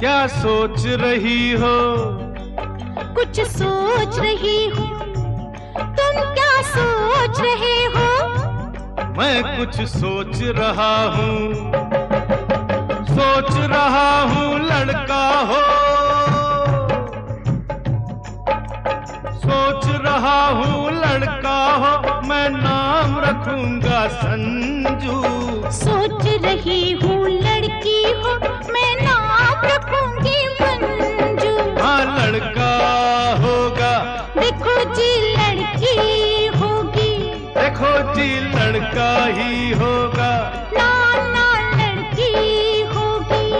क्या सोच रही हो? कुछ सोच रही हूँ। तुम क्या सोच रहे हो? मैं कुछ सोच रहा हूँ। सोच रहा हूँ लड़का हो। सोच रहा हूँ लड़का हो। मैं नाम रखूँगा संजू। सोच रही हूँ लड़की हो। ही होगा। ना ना लड़की होगी।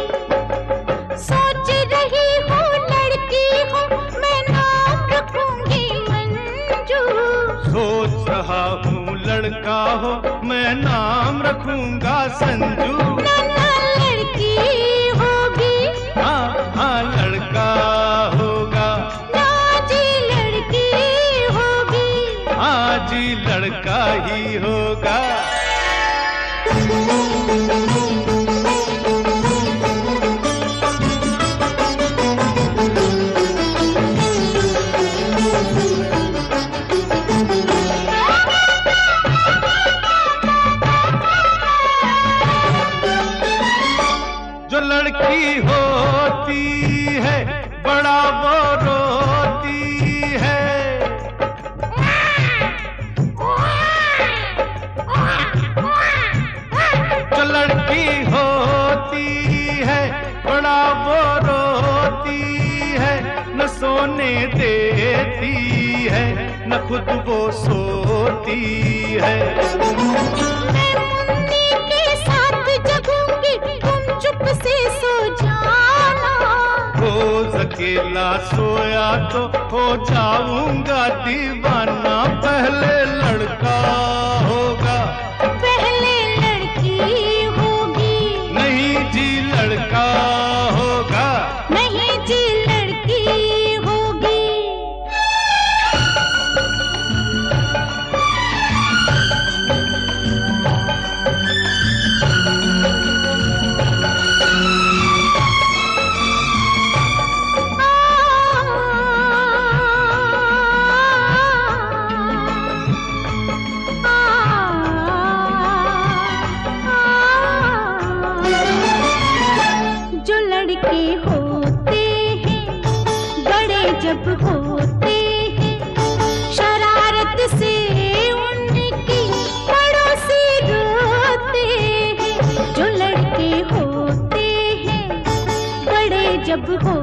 सोच रही हूँ लड़की हो मैं नाम रखूँगी मंजू। सोच रहा हूँ लड़का हो मैं नाम रखूँगा संजू। ना ना लड़की होगी। हाँ हाँ लड़का होगा। ना जी लड़की होगी। हाँ जी लड़का ही होगा। बड़ा वो रोती है। जो लड़की होती है, बड़ा वो रोती है, न सोने देती है, न खुद वो सोती है। अकेला सोया तो हो जाऊँगा दीवाना पहले लड़का। लड़के होते हैं, बड़े जब होते हैं। शरारत से उनकी पड़ोसी रोते हैं, जो लड़के होते हैं, बड़े जब होते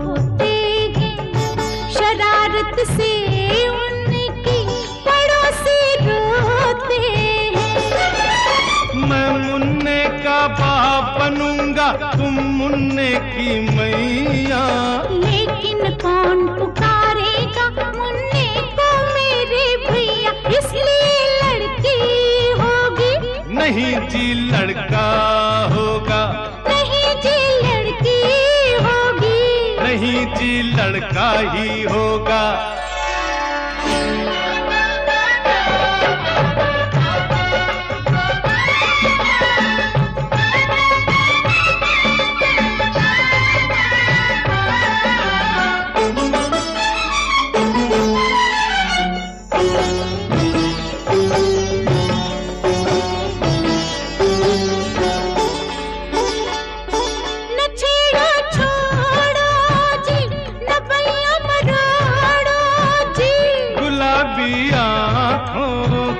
की मैया। लेकिन कौन पुकारेगा मुन्ने को मेरे भैया? इसलिए लड़की होगी। नहीं जी लड़का होगा। नहीं जी लड़की होगी। नहीं जी लड़का ही होगा।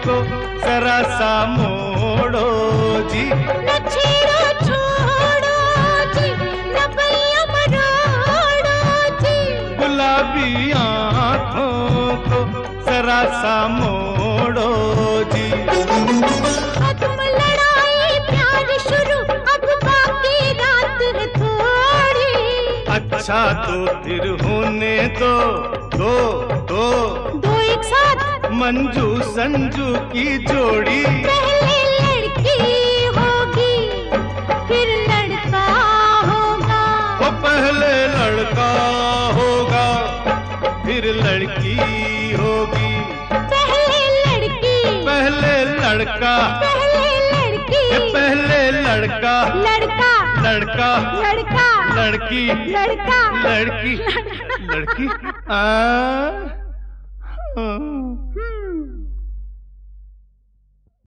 को जरा सा मोड़ो जी। गुलाबी आँखों को जरा सा मोड़ो जी। खत्म लड़ाई प्यार शुरू अब बाकी रात थोड़ी। अच्छा तो फिर होने दो दो दो। दो एक साथ मंजू संजू की जोड़ी। पहले लड़की होगी फिर लड़का होगा। वो पहले लड़का होगा फिर लड़की होगी। पहले लड़की पहले लड़का। पहले लड़की। पहले लड़का। लड़का। लड़का। लड़का। लड़की। लड़का। लड़की। लड़की। आ, आ, हम्म,